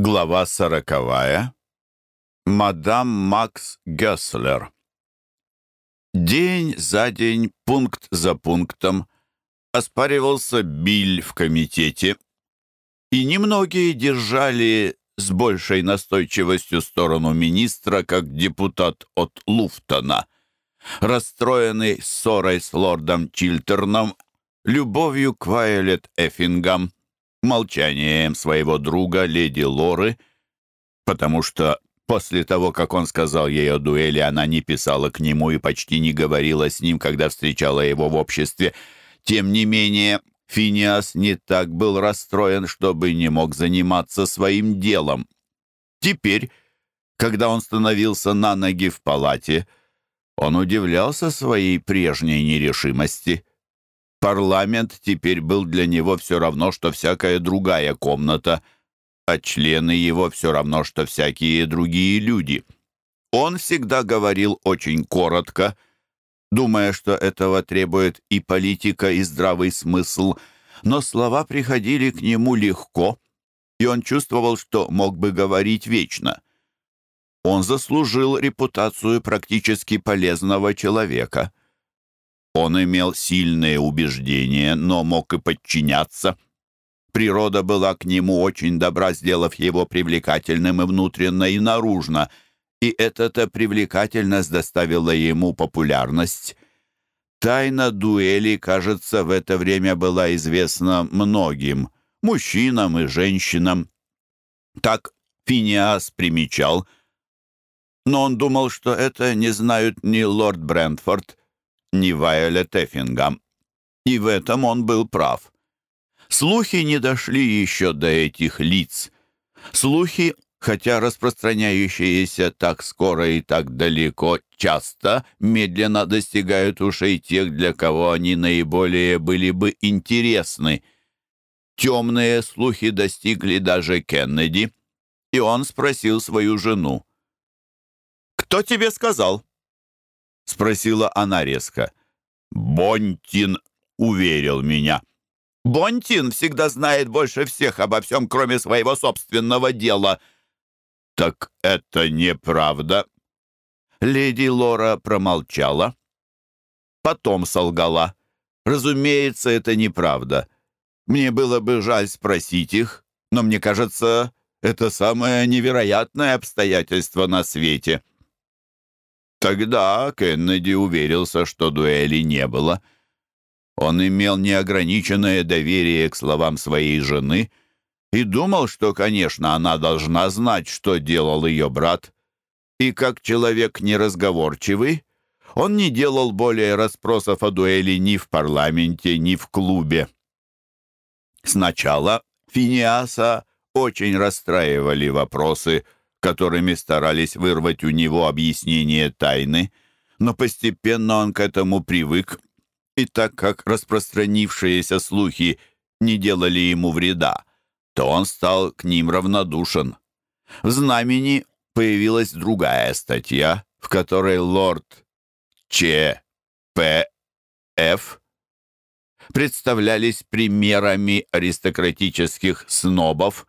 Глава сороковая. Мадам Макс Гесслер. День за день, пункт за пунктом, оспаривался Биль в комитете, и немногие держали с большей настойчивостью сторону министра, как депутат от Луфтона. Расстроенный ссорой с лордом Чилтерном, любовью к Вайолет Эффингам, молчанием своего друга, леди Лоры, потому что после того, как он сказал ей о дуэли, она не писала к нему и почти не говорила с ним, когда встречала его в обществе. Тем не менее, Финиас не так был расстроен, чтобы не мог заниматься своим делом. Теперь, когда он становился на ноги в палате, он удивлялся своей прежней нерешимости. Парламент теперь был для него все равно, что всякая другая комната, а члены его все равно, что всякие другие люди. Он всегда говорил очень коротко, думая, что этого требует и политика, и здравый смысл, но слова приходили к нему легко, и он чувствовал, что мог бы говорить вечно. Он заслужил репутацию практически полезного человека — он имел сильные убеждения, но мог и подчиняться. Природа была к нему очень добра, сделав его привлекательным и внутренно, и наружно, и эта-то привлекательность доставила ему популярность. Тайна дуэли, кажется, в это время была известна многим, мужчинам и женщинам. Так Финиас примечал, но он думал, что это не знают ни лорд Брентфорд, ни Вайолет Эффингам. И в этом он был прав. Слухи не дошли еще до этих лиц. Слухи, хотя распространяющиеся так скоро и так далеко, часто медленно достигают ушей тех, для кого они наиболее были бы интересны. Темные слухи достигли даже Кеннеди, и он спросил свою жену. «Кто тебе сказал?» — спросила она резко. «Бонтин уверил меня». «Бонтин всегда знает больше всех обо всем, кроме своего собственного дела». «Так это неправда». Леди Лора промолчала. Потом солгала. «Разумеется, это неправда. Мне было бы жаль спросить их, но мне кажется, это самое невероятное обстоятельство на свете». Тогда Кеннеди уверился, что дуэли не было. Он имел неограниченное доверие к словам своей жены и думал, что, конечно, она должна знать, что делал ее брат. И как человек неразговорчивый, он не делал более расспросов о дуэли ни в парламенте, ни в клубе. Сначала Финиаса очень расстраивали вопросы – которыми старались вырвать у него объяснение тайны, но постепенно он к этому привык, и так как распространившиеся слухи не делали ему вреда, то он стал к ним равнодушен. В знамени появилась другая статья, в которой лорд Ч. П. Ф. представлялись примерами аристократических снобов,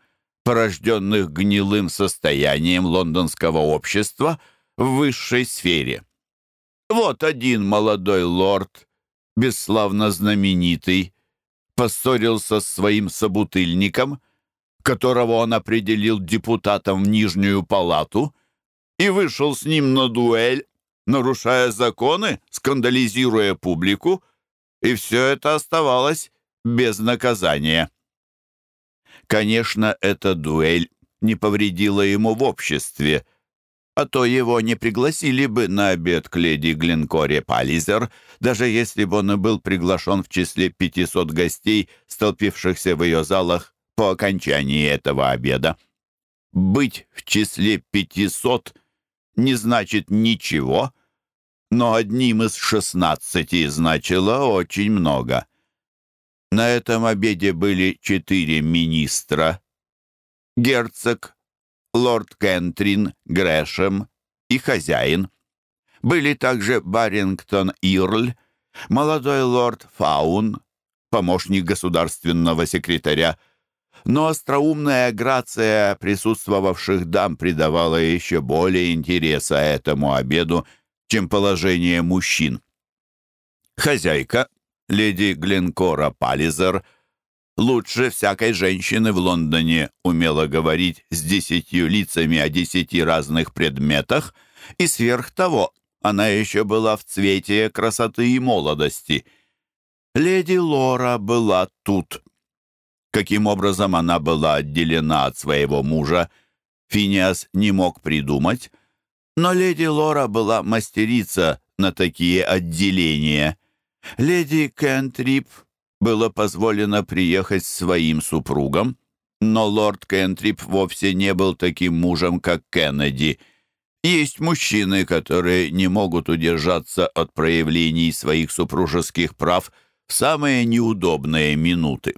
порожденных гнилым состоянием лондонского общества в высшей сфере. Вот один молодой лорд, бесславно знаменитый, поссорился с своим собутыльником, которого он определил депутатом в Нижнюю палату, и вышел с ним на дуэль, нарушая законы, скандализируя публику, и все это оставалось без наказания. Конечно, эта дуэль не повредила ему в обществе, а то его не пригласили бы на обед к леди Глинкоре Паллизер, даже если бы он и был приглашен в числе 500 гостей, столпившихся в ее залах по окончании этого обеда. Быть в числе 500 не значит ничего, но одним из шестнадцати значило очень много. На этом обеде были четыре министра. Герцог, лорд Кентрин, Грэшем и хозяин. Были также Барингтон Ирль, молодой лорд Фаун, помощник государственного секретаря, но остроумная грация присутствовавших дам придавала еще более интереса этому обеду, чем положение мужчин. Хозяйка, леди Гленкора Паллизер, лучше всякой женщины в Лондоне умела говорить с десятью лицами о десяти разных предметах, и сверх того она еще была в цвете красоты и молодости. Леди Лора была тут. Каким образом она была отделена от своего мужа, Финиас не мог придумать, но леди Лора была мастерица на такие отделения. Леди Кентрип было позволено приехать с своим супругом, но лорд Кентрип вовсе не был таким мужем, как Кеннеди. Есть мужчины, которые не могут удержаться от проявлений своих супружеских прав в самые неудобные минуты.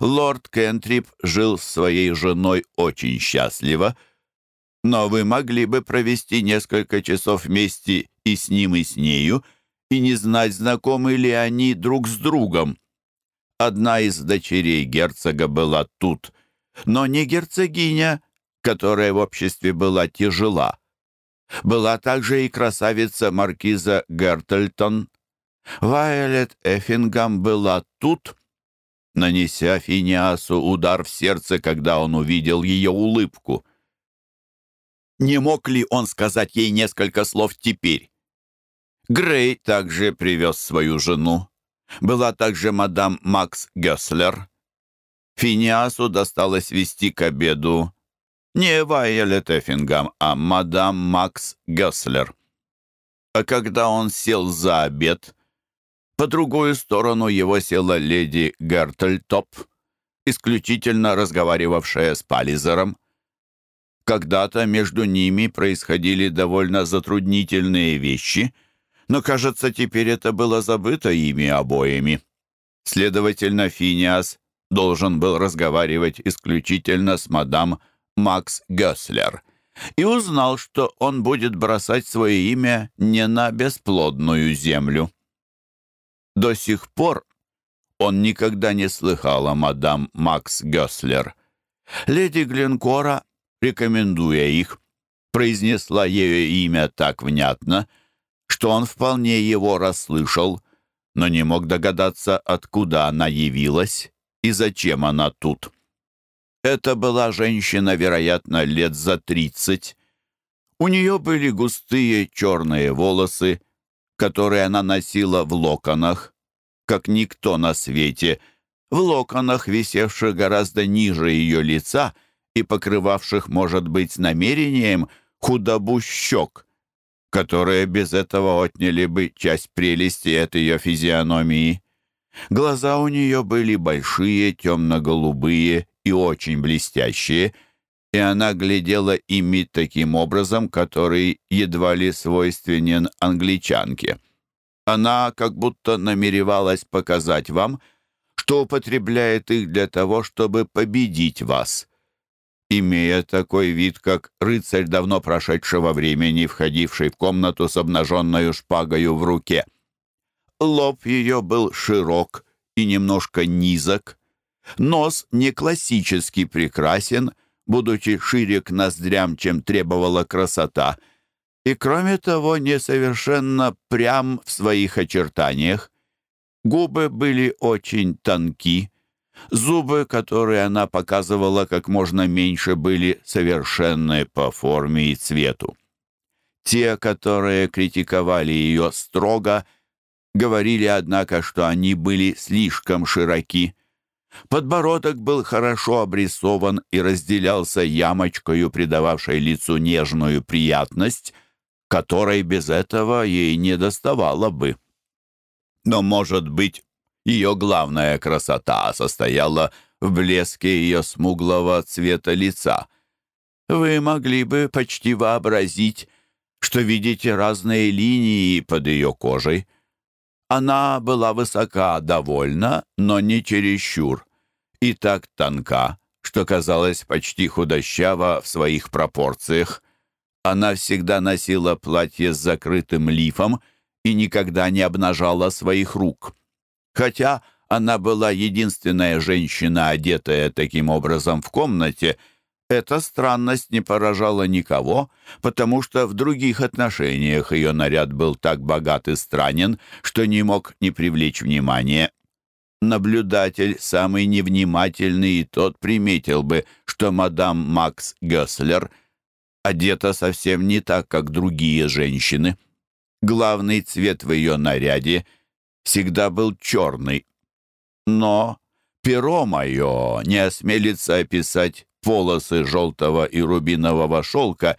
Лорд Кентрип жил с своей женой очень счастливо, но вы могли бы провести несколько часов вместе и с ним, и с нею, и не знать, знакомы ли они друг с другом. Одна из дочерей герцога была тут, но не герцогиня, которая в обществе была тяжела. Была также и красавица маркиза Гертельтон. Вайолет Эффингам была тут, нанеся Финиасу удар в сердце, когда он увидел ее улыбку. Не мог ли он сказать ей несколько слов теперь? Грей также привез свою жену. Была также мадам Макс Гесслер. Финиасу досталось вести к обеду не Вайолет Эффингам, а мадам Макс Гесслер. А когда он сел за обед, по другую сторону его села леди Гертельтоп, исключительно разговаривавшая с Паллизером. Когда-то между ними происходили довольно затруднительные вещи, но, кажется, теперь это было забыто ими обоими. Следовательно, Финиас должен был разговаривать исключительно с мадам Макс Гесслер и узнал, что он будет бросать свое имя не на бесплодную землю. До сих пор он никогда не слыхал о мадам Макс Гесслер. Леди Гленкора, рекомендуя их, произнесла ее имя так внятно, что он вполне его расслышал, но не мог догадаться, откуда она явилась и зачем она тут. Это была женщина, вероятно, лет за тридцать. У нее были густые черные волосы, которые она носила в локонах, как никто на свете, в локонах, висевших гораздо ниже ее лица и покрывавших, может быть, намерением худобу щек, которые без этого отняли бы часть прелести от ее физиономии. Глаза у нее были большие, темно-голубые и очень блестящие, и она глядела ими таким образом, который едва ли свойственен англичанке. Она как будто намеревалась показать вам, что употребляет их для того, чтобы победить вас. Имея такой вид, как рыцарь давно прошедшего времени, входивший в комнату с обнаженной шпагою в руке. Лоб ее был широк и немножко низок, Нос не классически прекрасен, будучи шире к ноздрям, чем требовала красота, и, кроме того, несовершенно прям в своих очертаниях. Губы были очень тонки, зубы, которые она показывала как можно меньше, были совершенны по форме и цвету. Те, которые критиковали ее строго, говорили, однако, что они были слишком широки. Подбородок был хорошо обрисован и разделялся ямочкою, придававшей лицу нежную приятность, которой без этого ей не доставало бы. Но, может быть, ее главная красота состояла в блеске ее смуглого цвета лица. Вы могли бы почти вообразить, что видите разные линии под ее кожей. Она была высока довольно, но не чересчур и так тонка, что казалась почти худощава в своих пропорциях. Она всегда носила платье с закрытым лифом и никогда не обнажала своих рук. Хотя она была единственная женщина, одетая таким образом в комнате, эта странность не поражала никого, потому что в других отношениях ее наряд был так богат и странен, что не мог не привлечь внимания. Наблюдатель, самый невнимательный, и тот приметил бы, что мадам Макс Гёслер одета совсем не так, как другие женщины. Главный цвет в ее наряде всегда был черный. Но перо мое не осмелится описать волосы желтого и рубинового шелка,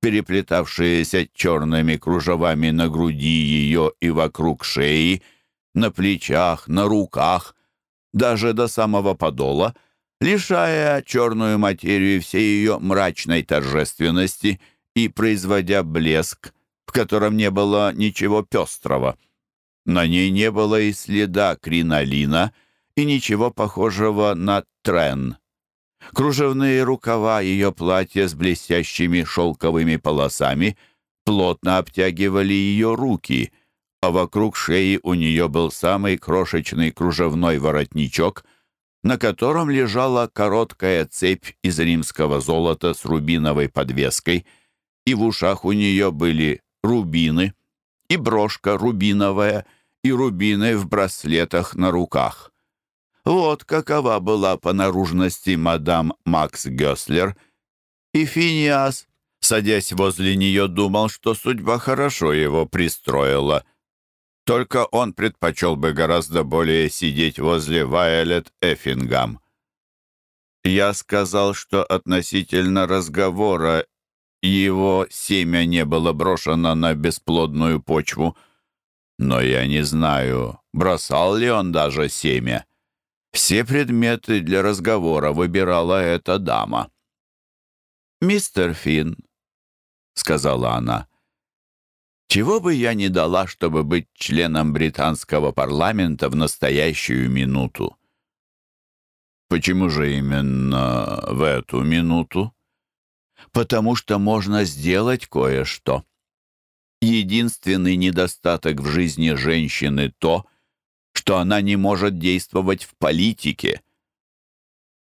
переплетавшиеся черными кружевами на груди ее и вокруг шеи, на плечах, на руках, даже до самого подола, лишая черную материю всей ее мрачной торжественности и производя блеск, в котором не было ничего пестрого. На ней не было и следа кринолина и ничего похожего на трен. Кружевные рукава ее платья с блестящими шелковыми полосами плотно обтягивали ее руки, а вокруг шеи у нее был самый крошечный кружевной воротничок, на котором лежала короткая цепь из римского золота с рубиновой подвеской, и в ушах у нее были рубины, и брошка рубиновая, и рубины в браслетах на руках. Вот какова была по наружности мадам Макс Гёслер. И Финиас, садясь возле нее, думал, что судьба хорошо его пристроила. Только он предпочел бы гораздо более сидеть возле Вайолет Эффингам. Я сказал, что относительно разговора его семя не было брошено на бесплодную почву. Но я не знаю, бросал ли он даже семя. Все предметы для разговора выбирала эта дама. «Мистер Финн», — сказала она, — «чего бы я не дала, чтобы быть членом британского парламента в настоящую минуту?» «Почему же именно в эту минуту?» «Потому что можно сделать кое-что. Единственный недостаток в жизни женщины — то, что она не может действовать в политике.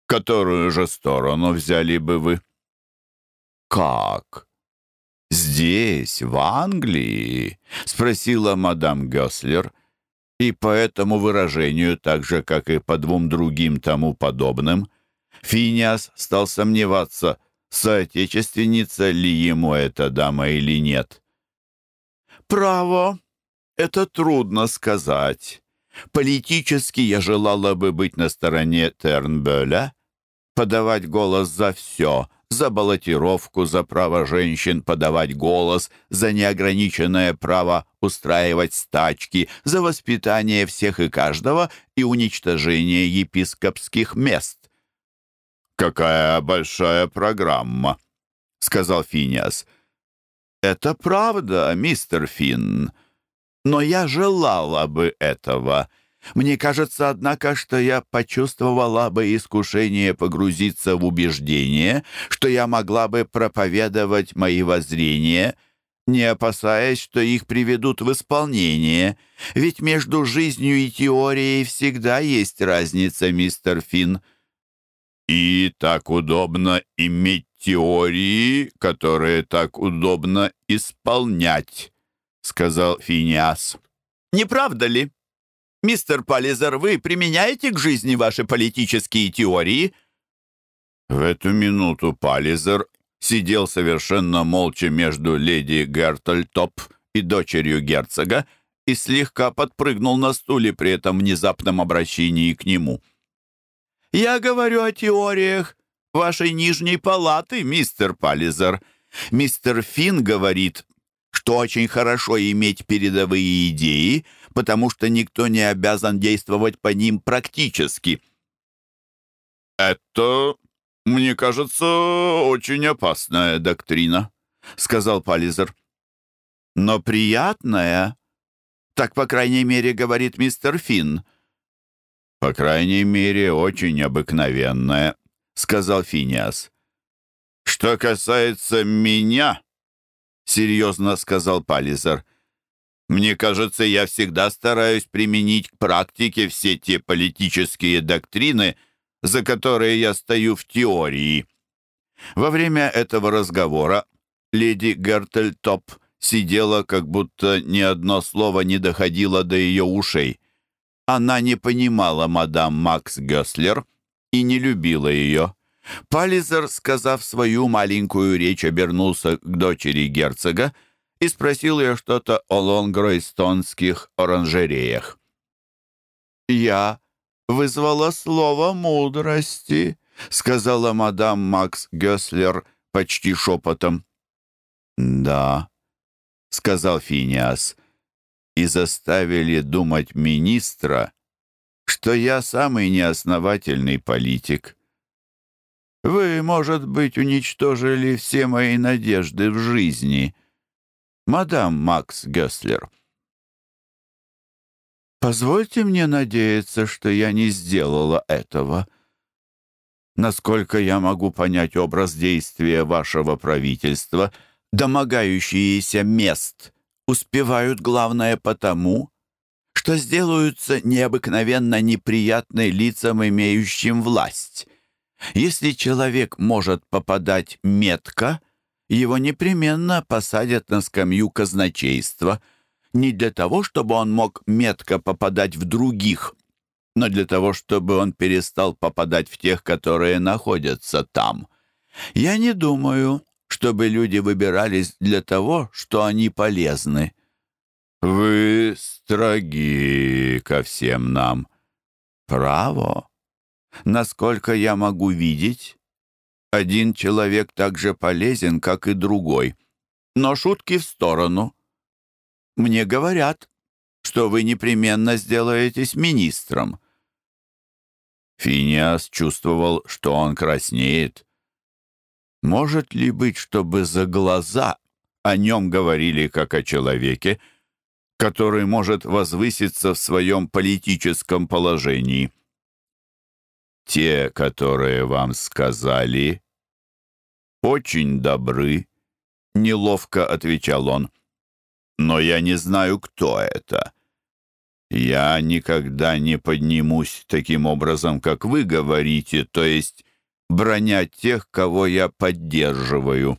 Которую же сторону взяли бы вы? Как? Здесь, в Англии? Спросила мадам Гёслер, и по этому выражению, так же, как и по двум другим тому подобным, Финиас стал сомневаться, соотечественница ли ему эта дама или нет. «Право, это трудно сказать», Политически я желала бы быть на стороне Тернбöля, подавать голос за все, за баллотировку, за право женщин подавать голос, за неограниченное право устраивать стачки, за воспитание всех и каждого и уничтожение епископских мест. «Какая большая программа!» — сказал Финиас. «Это правда, мистер Финн. Но я желала бы этого. Мне кажется, однако, что я почувствовала бы искушение погрузиться в убеждение, что я могла бы проповедовать мои воззрения, не опасаясь, что их приведут в исполнение. Ведь между жизнью и теорией всегда есть разница, мистер Финн. И так удобно иметь теории, которые так удобно исполнять. — сказал Финиас. «Не правда ли? Мистер Паллизер, вы применяете к жизни ваши политические теории?» В эту минуту Паллизер сидел совершенно молча между леди Гертельтоп и дочерью герцога и слегка подпрыгнул на стуле при этом внезапном обращении к нему. «Я говорю о теориях вашей нижней палаты, мистер Паллизер. Мистер Финн говорит, что очень хорошо иметь передовые идеи, потому что никто не обязан действовать по ним практически. «Это, мне кажется, очень опасная доктрина», — сказал Паллизер. «Но приятная. Так, по крайней мере, говорит мистер Финн». «По крайней мере, очень обыкновенная», — сказал Финиас. «Что касается меня...» — серьезно сказал Паллизер. Мне кажется, я всегда стараюсь применить к практике все те политические доктрины, за которые я стою в теории. Во время этого разговора леди Гертельтоп сидела, как будто ни одно слово не доходило до ее ушей. Она не понимала мадам Макс Гёслер и не любила ее. Паллизер, сказав свою маленькую речь, обернулся к дочери герцога и спросил ее что-то о лонгройстонских оранжереях. «Я вызвала слово мудрости», — сказала мадам Макс Гёслер почти шепотом. «Да», — сказал Финиас, — «и заставили думать министра, что я самый неосновательный политик». Вы, может быть, уничтожили все мои надежды в жизни, мадам Макс Гёслер. Позвольте мне надеяться, что я не сделала этого. Насколько я могу понять образ действия вашего правительства, домогающиеся мест успевают главное потому, что сделаются необыкновенно неприятны лицам, имеющим власть. Если человек может попадать метко, его непременно посадят на скамью казначейства. Не для того, чтобы он мог метко попадать в других, но для того, чтобы он перестал попадать в тех, которые находятся там. Я не думаю, чтобы люди выбирались для того, что они полезны. Вы строги ко всем нам. Право. Насколько я могу видеть, один человек так же полезен, как и другой. Но шутки в сторону. Мне говорят, что вы непременно сделаетесь министром. Финиас чувствовал, что он краснеет. Может ли быть, чтобы за глаза о нем говорили как о человеке, который может возвыситься в своем политическом положении? Те, которые вам сказали, очень добры, неловко отвечал он. Но я не знаю, кто это. Я никогда не поднимусь таким образом, как вы говорите, то есть бронять тех, кого я поддерживаю.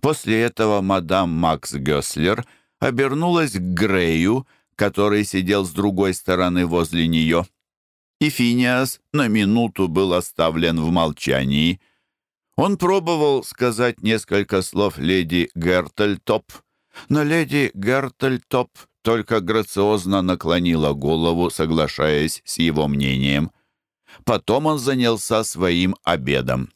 После этого мадам Макс Гёслер обернулась к Грею, который сидел с другой стороны возле нее и Финиас на минуту был оставлен в молчании. Он пробовал сказать несколько слов леди Гертельтоп, но леди Гертельтоп только грациозно наклонила голову, соглашаясь с его мнением. Потом он занялся своим обедом.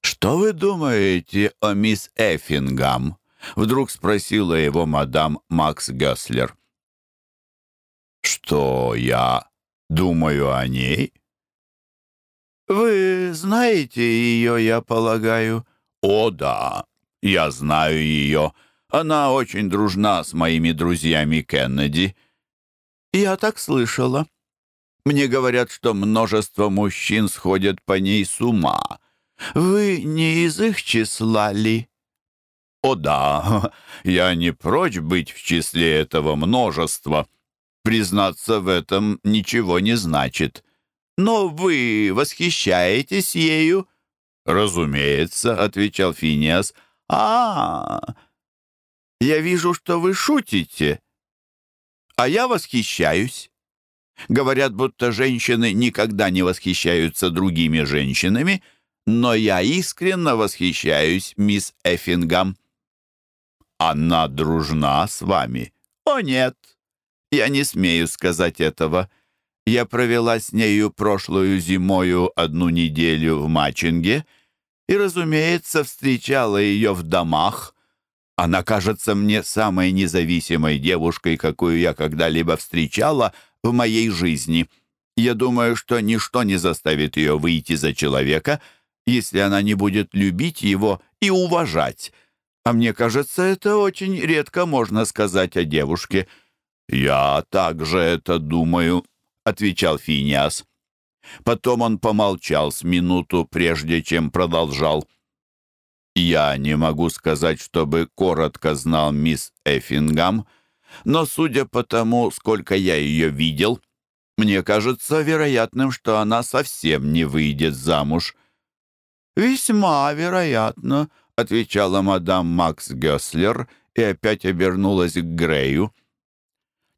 «Что вы думаете о мисс Эффингам?» — вдруг спросила его мадам Макс Гесслер. «Что я думаю о ней». «Вы знаете ее, я полагаю?» «О, да, я знаю ее. Она очень дружна с моими друзьями Кеннеди». «Я так слышала. Мне говорят, что множество мужчин сходят по ней с ума. Вы не из их числа ли?» «О да, я не прочь быть в числе этого множества», Признаться в этом ничего не значит. Но вы восхищаетесь ею?» «Разумеется», — отвечал Финиас. а, Я вижу, что вы шутите. А я восхищаюсь. Говорят, будто женщины никогда не восхищаются другими женщинами, но я искренне восхищаюсь мисс Эффингам. Она дружна с вами? О, нет. Я не смею сказать этого. Я провела с нею прошлую зимою одну неделю в Мачинге и, разумеется, встречала ее в домах. Она кажется мне самой независимой девушкой, какую я когда-либо встречала в моей жизни. Я думаю, что ничто не заставит ее выйти за человека, если она не будет любить его и уважать. А мне кажется, это очень редко можно сказать о девушке — «Я также это думаю», — отвечал Финиас. Потом он помолчал с минуту, прежде чем продолжал. Я не могу сказать, чтобы коротко знал мисс Эффингам, но судя по тому, сколько я ее видел, мне кажется вероятным, что она совсем не выйдет замуж. «Весьма вероятно», — отвечала мадам Макс Гёслер и опять обернулась к Грею.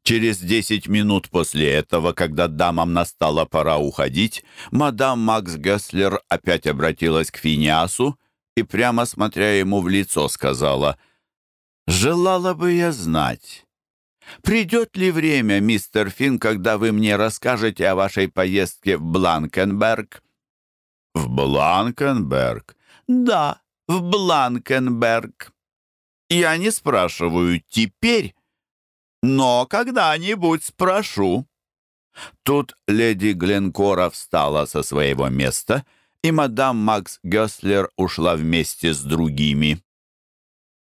Через десять минут после этого, когда дамам настала пора уходить, мадам Макс Гесслер опять обратилась к Финиасу и, прямо смотря ему в лицо, сказала, «Желала бы я знать, придет ли время, мистер Финн, когда вы мне расскажете о вашей поездке в Бланкенберг?» «В Бланкенберг?» «Да, в Бланкенберг. Я не спрашиваю теперь, но когда-нибудь спрошу». Тут леди Гленкора встала со своего места, и мадам Макс Гёслер ушла вместе с другими.